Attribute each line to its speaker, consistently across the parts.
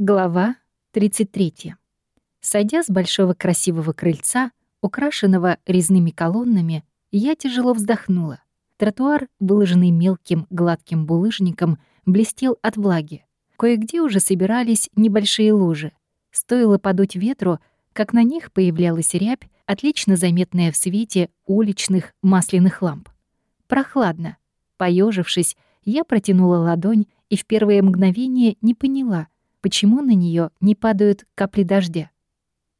Speaker 1: Глава 33. Сойдя с большого красивого крыльца, украшенного резными колоннами, я тяжело вздохнула. Тротуар, выложенный мелким гладким булыжником, блестел от влаги. Кое-где уже собирались небольшие лужи. Стоило подуть ветру, как на них появлялась рябь, отлично заметная в свете уличных масляных ламп. Прохладно. Поежившись, я протянула ладонь и в первое мгновение не поняла — почему на нее не падают капли дождя.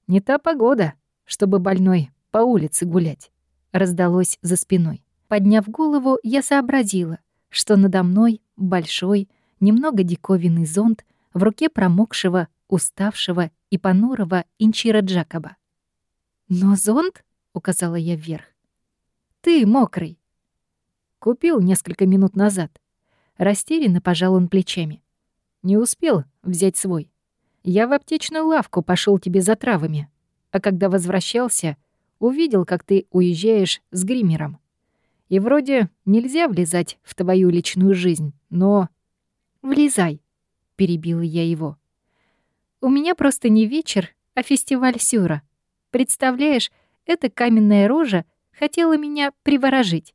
Speaker 1: «Не та погода, чтобы больной по улице гулять», — раздалось за спиной. Подняв голову, я сообразила, что надо мной большой, немного диковинный зонт в руке промокшего, уставшего и понурого инчира Джакоба. «Но зонт?» — указала я вверх. «Ты мокрый». Купил несколько минут назад. Растерянно пожал он плечами. Не успел взять свой. Я в аптечную лавку пошел тебе за травами. А когда возвращался, увидел, как ты уезжаешь с гримером. И вроде нельзя влезать в твою личную жизнь, но... «Влезай», — перебила я его. «У меня просто не вечер, а фестиваль Сюра. Представляешь, эта каменная рожа хотела меня приворожить.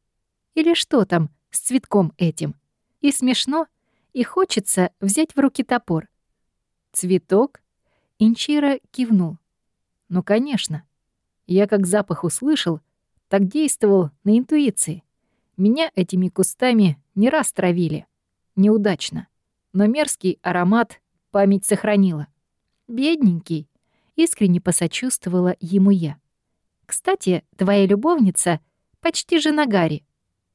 Speaker 1: Или что там с цветком этим? И смешно, и хочется взять в руки топор. «Цветок?» Инчира кивнул. «Ну, конечно. Я как запах услышал, так действовал на интуиции. Меня этими кустами не раз травили. Неудачно. Но мерзкий аромат память сохранила. Бедненький. Искренне посочувствовала ему я. Кстати, твоя любовница почти жена Гарри.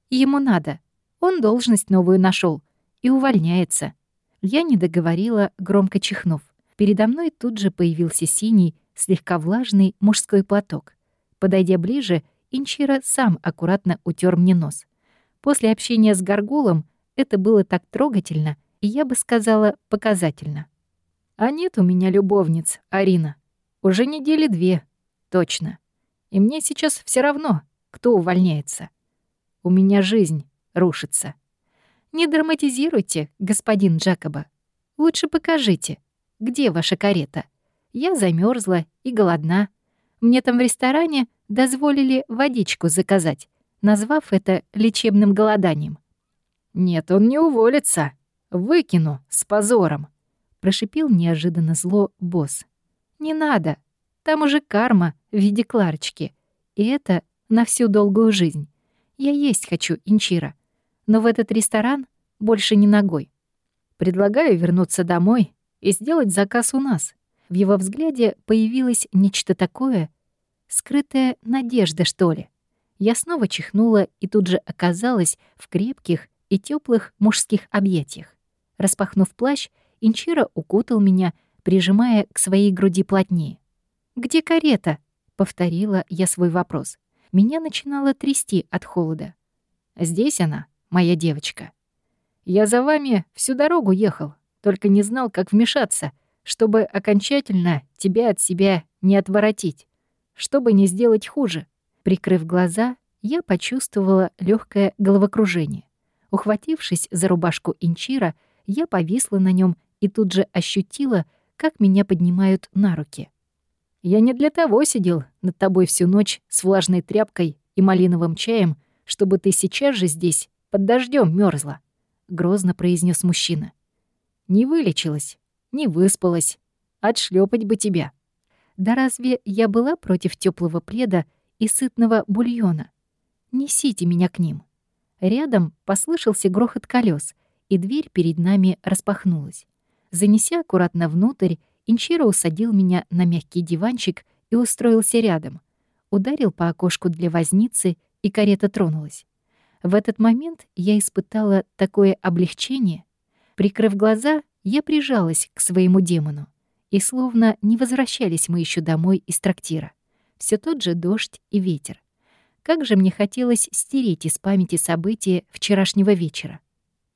Speaker 1: Ему надо. Он должность новую нашел и увольняется. Я не договорила, громко чихнув. Передо мной тут же появился синий, слегка влажный мужской платок. Подойдя ближе, Инчира сам аккуратно утер мне нос. После общения с Горгулом это было так трогательно, и я бы сказала, показательно. А нет у меня любовниц, Арина. Уже недели две, точно. И мне сейчас все равно, кто увольняется. У меня жизнь рушится. Не драматизируйте, господин Джакоба. Лучше покажите, где ваша карета. Я замерзла и голодна. Мне там в ресторане дозволили водичку заказать, назвав это лечебным голоданием. «Нет, он не уволится. Выкину с позором», — прошипел неожиданно зло босс. «Не надо. Там уже карма в виде Кларочки. И это на всю долгую жизнь. Я есть хочу, Инчира но в этот ресторан больше не ногой. Предлагаю вернуться домой и сделать заказ у нас. В его взгляде появилось нечто такое, скрытая надежда, что ли. Я снова чихнула и тут же оказалась в крепких и теплых мужских объятиях. Распахнув плащ, Инчира укутал меня, прижимая к своей груди плотнее. «Где карета?» — повторила я свой вопрос. Меня начинало трясти от холода. «Здесь она», моя девочка. Я за вами всю дорогу ехал, только не знал, как вмешаться, чтобы окончательно тебя от себя не отворотить, чтобы не сделать хуже. Прикрыв глаза, я почувствовала легкое головокружение. Ухватившись за рубашку Инчира, я повисла на нем и тут же ощутила, как меня поднимают на руки. Я не для того сидел над тобой всю ночь с влажной тряпкой и малиновым чаем, чтобы ты сейчас же здесь под дождем мерзла, грозно произнес мужчина. Не вылечилась, не выспалась. Отшлепать бы тебя. Да разве я была против теплого пледа и сытного бульона? Несите меня к ним. Рядом послышался грохот колес, и дверь перед нами распахнулась. Занеся аккуратно внутрь, Инчиро усадил меня на мягкий диванчик и устроился рядом. Ударил по окошку для возницы, и карета тронулась. В этот момент я испытала такое облегчение. Прикрыв глаза, я прижалась к своему демону. И словно не возвращались мы еще домой из трактира. Все тот же дождь и ветер. Как же мне хотелось стереть из памяти события вчерашнего вечера.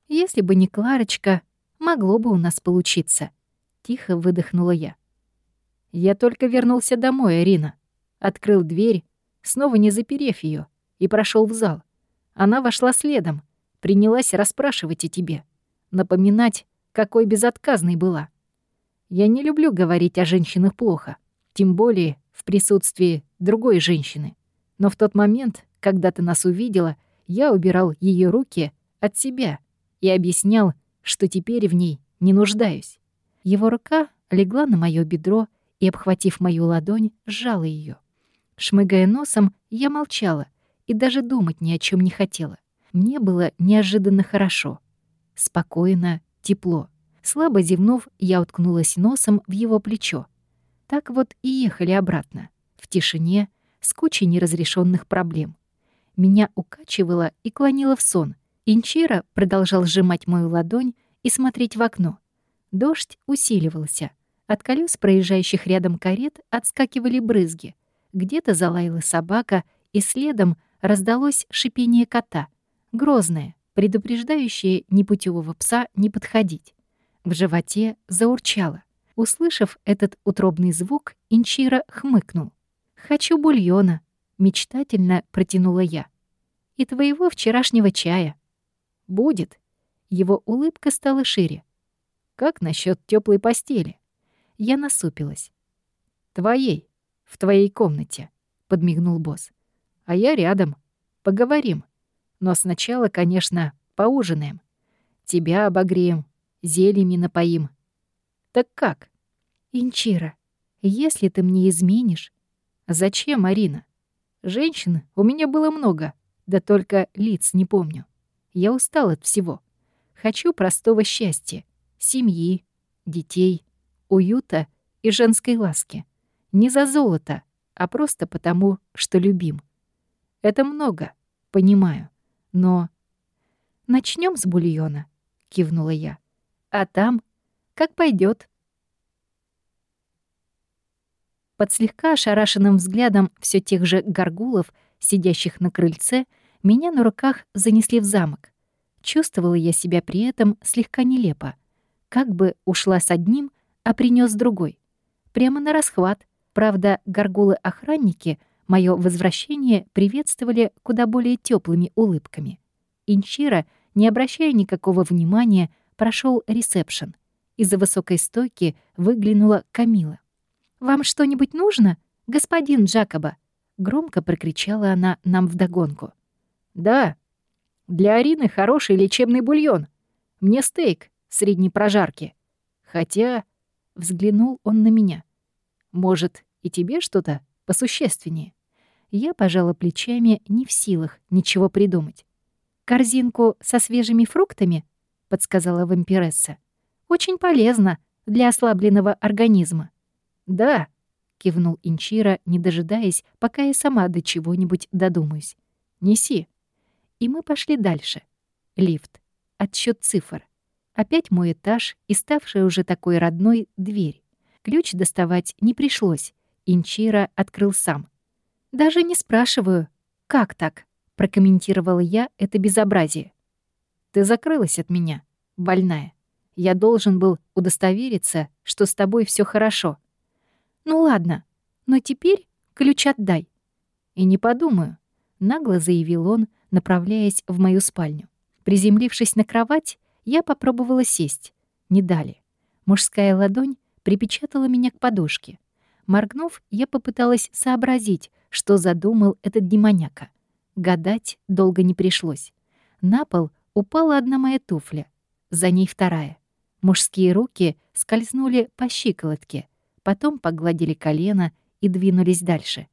Speaker 1: Если бы не Кларочка, могло бы у нас получиться. Тихо выдохнула я. Я только вернулся домой, Арина. Открыл дверь, снова не заперев ее, и прошел в зал. Она вошла следом, принялась расспрашивать о тебе, напоминать, какой безотказной была. Я не люблю говорить о женщинах плохо, тем более в присутствии другой женщины. Но в тот момент, когда ты нас увидела, я убирал ее руки от себя и объяснял, что теперь в ней не нуждаюсь. Его рука легла на моё бедро и, обхватив мою ладонь, сжала ее. Шмыгая носом, я молчала и даже думать ни о чем не хотела. Мне было неожиданно хорошо. Спокойно, тепло. Слабо зевнув, я уткнулась носом в его плечо. Так вот и ехали обратно, в тишине, с кучей неразрешенных проблем. Меня укачивало и клонило в сон. Инчира продолжал сжимать мою ладонь и смотреть в окно. Дождь усиливался — от колес проезжающих рядом карет отскакивали брызги. Где-то залаяла собака, и следом раздалось шипение кота. Грозное, предупреждающее непутевого пса не подходить. В животе заурчало. Услышав этот утробный звук, Инчира хмыкнул. «Хочу бульона», — мечтательно протянула я. «И твоего вчерашнего чая». «Будет». Его улыбка стала шире. «Как насчет теплой постели?» Я насупилась. «Твоей, в твоей комнате», — подмигнул босс. «А я рядом. Поговорим. Но сначала, конечно, поужинаем. Тебя обогреем, зельями напоим. Так как?» «Инчира, если ты мне изменишь...» «Зачем, Марина? Женщин у меня было много, да только лиц не помню. Я устал от всего. Хочу простого счастья, семьи, детей» уюта и женской ласки. Не за золото, а просто потому, что любим. Это много, понимаю, но... Начнем с бульона, кивнула я. А там, как пойдет. Под слегка ошарашенным взглядом все тех же горгулов, сидящих на крыльце, меня на руках занесли в замок. Чувствовала я себя при этом слегка нелепо. Как бы ушла с одним, а принес другой. Прямо на расхват. Правда, горгулы-охранники мое возвращение приветствовали куда более теплыми улыбками. Инчира, не обращая никакого внимания, прошел ресепшн. Из-за высокой стойки выглянула Камила. «Вам что-нибудь нужно, господин Джакоба?» Громко прокричала она нам вдогонку. «Да, для Арины хороший лечебный бульон. Мне стейк средней прожарки. Хотя Взглянул он на меня. «Может, и тебе что-то посущественнее?» Я пожала плечами, не в силах ничего придумать. «Корзинку со свежими фруктами?» — подсказала вампиресса. «Очень полезно для ослабленного организма». «Да», — кивнул Инчира, не дожидаясь, пока я сама до чего-нибудь додумаюсь. «Неси». И мы пошли дальше. Лифт. Отсчет цифр. Опять мой этаж и ставшая уже такой родной дверь. Ключ доставать не пришлось. Инчира открыл сам. «Даже не спрашиваю, как так?» — прокомментировала я это безобразие. «Ты закрылась от меня, больная. Я должен был удостовериться, что с тобой все хорошо». «Ну ладно, но теперь ключ отдай». «И не подумаю», — нагло заявил он, направляясь в мою спальню. Приземлившись на кровать, я попробовала сесть. Не дали. Мужская ладонь припечатала меня к подушке. Моргнув, я попыталась сообразить, что задумал этот демоняка. Гадать долго не пришлось. На пол упала одна моя туфля, за ней вторая. Мужские руки скользнули по щиколотке, потом погладили колено и двинулись дальше.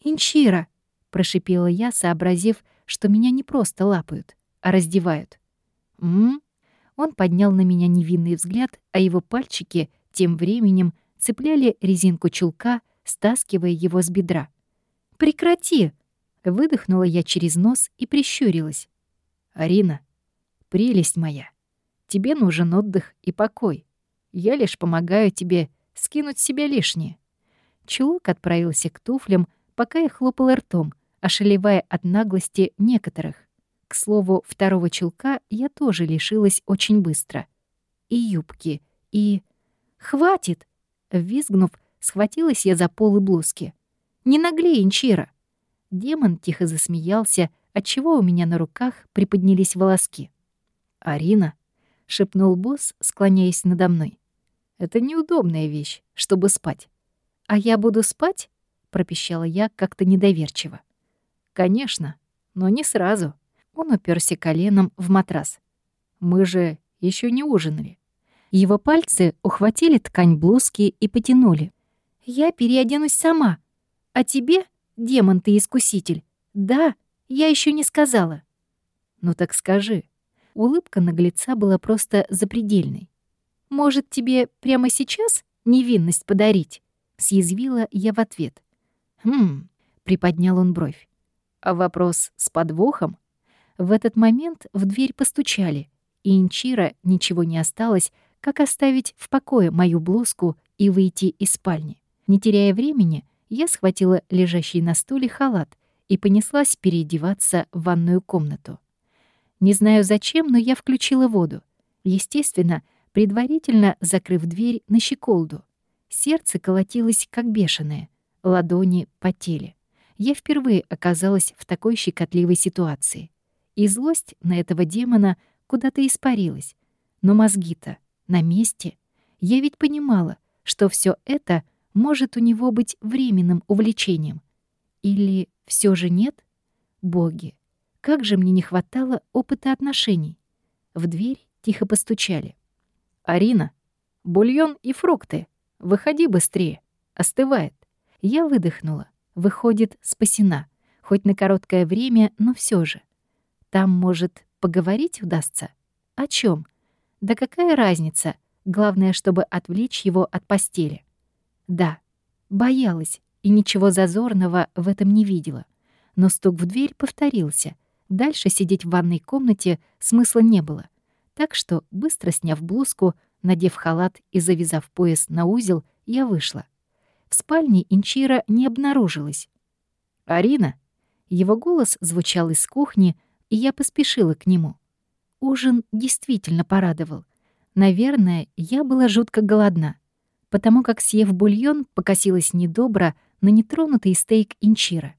Speaker 1: «Инчира!» — прошипела я, сообразив, что меня не просто лапают, а раздевают. «М?», он поднял на меня невинный взгляд, а его пальчики тем временем цепляли резинку чулка, стаскивая его с бедра. «Прекрати!» — выдохнула я через нос и прищурилась. «Арина, прелесть моя, тебе нужен отдых и покой. Я лишь помогаю тебе скинуть себя лишнее». Чулок отправился к туфлям, пока я хлопала ртом, ошалевая от наглости некоторых. К слову, второго чулка я тоже лишилась очень быстро. И юбки, и... «Хватит!» Визгнув, схватилась я за полы блузки. «Не наглей, Инчира!» Демон тихо засмеялся, отчего у меня на руках приподнялись волоски. «Арина!» — шепнул босс, склоняясь надо мной. Это неудобная вещь, чтобы спать. А я буду спать? пропищала я как-то недоверчиво. Конечно, но не сразу. Он уперся коленом в матрас. Мы же еще не ужинали. Его пальцы ухватили ткань блузки и потянули. «Я переоденусь сама. А тебе, демон ты искуситель, да, я еще не сказала». «Ну так скажи». Улыбка наглеца была просто запредельной. «Может, тебе прямо сейчас невинность подарить?» — съязвила я в ответ. «Хм», — приподнял он бровь. «А вопрос с подвохом?» В этот момент в дверь постучали, и Инчира ничего не осталось, как оставить в покое мою блузку и выйти из спальни. Не теряя времени, я схватила лежащий на стуле халат и понеслась переодеваться в ванную комнату. Не знаю зачем, но я включила воду. Естественно, предварительно закрыв дверь на щеколду. Сердце колотилось как бешеное, ладони потели. Я впервые оказалась в такой щекотливой ситуации. И злость на этого демона куда-то испарилась. Но мозги-то на месте. Я ведь понимала, что все это может у него быть временным увлечением. Или все же нет? Боги, как же мне не хватало опыта отношений. В дверь тихо постучали. «Арина, бульон и фрукты. Выходи быстрее. Остывает». Я выдохнула. Выходит, спасена. Хоть на короткое время, но все же. Там, может, поговорить удастся? О чем? Да какая разница? Главное, чтобы отвлечь его от постели. Да, боялась и ничего зазорного в этом не видела. Но стук в дверь повторился. Дальше сидеть в ванной комнате смысла не было. Так что, быстро сняв блузку, надев халат и завязав пояс на узел, я вышла. В спальне Инчира не обнаружилась. «Арина!» Его голос звучал из кухни, и я поспешила к нему. Ужин действительно порадовал. Наверное, я была жутко голодна, потому как, съев бульон, покосилась недобро на нетронутый стейк инчира.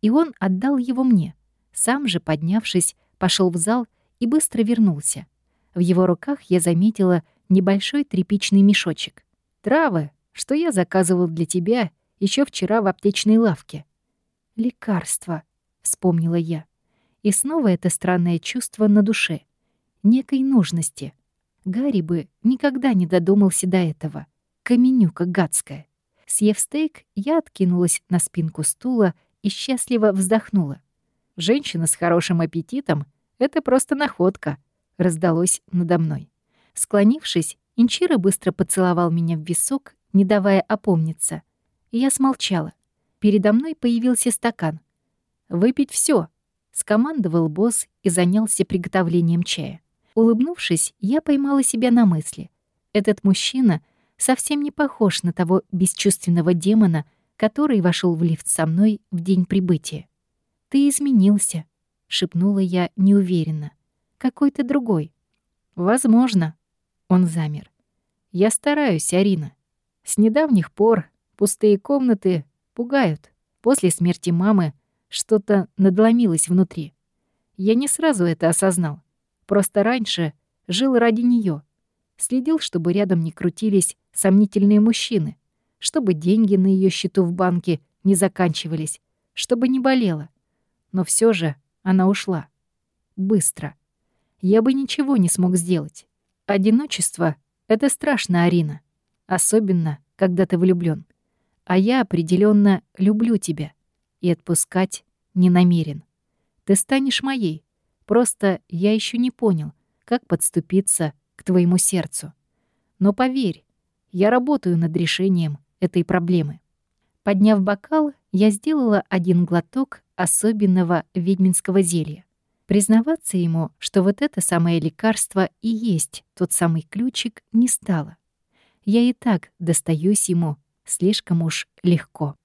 Speaker 1: И он отдал его мне. Сам же, поднявшись, пошел в зал и быстро вернулся. В его руках я заметила небольшой тряпичный мешочек. «Травы, что я заказывал для тебя еще вчера в аптечной лавке». «Лекарство», — вспомнила я. И снова это странное чувство на душе — некой нужности. Гарри бы никогда не додумался до этого. Каменюка гадская. Съев стейк, я откинулась на спинку стула и счастливо вздохнула. «Женщина с хорошим аппетитом — это просто находка», — раздалось надо мной. Склонившись, Инчира быстро поцеловал меня в висок, не давая опомниться. я смолчала. Передо мной появился стакан. «Выпить все, скомандовал босс и занялся приготовлением чая. Улыбнувшись, я поймала себя на мысли. Этот мужчина совсем не похож на того бесчувственного демона, который вошел в лифт со мной в день прибытия. «Ты изменился», — шепнула я неуверенно. «Какой-то другой». «Возможно». Он замер. «Я стараюсь, Арина. С недавних пор пустые комнаты пугают. После смерти мамы что-то надломилось внутри. Я не сразу это осознал. Просто раньше жил ради нее, Следил, чтобы рядом не крутились сомнительные мужчины, чтобы деньги на ее счету в банке не заканчивались, чтобы не болела. Но все же она ушла. Быстро. Я бы ничего не смог сделать. Одиночество — это страшно, Арина. Особенно, когда ты влюблен. А я определенно люблю тебя и отпускать не намерен. Ты станешь моей, Просто я еще не понял, как подступиться к твоему сердцу. Но поверь, я работаю над решением этой проблемы. Подняв бокал, я сделала один глоток особенного ведьминского зелья. Признаваться ему, что вот это самое лекарство и есть тот самый ключик, не стало. Я и так достаюсь ему слишком уж легко.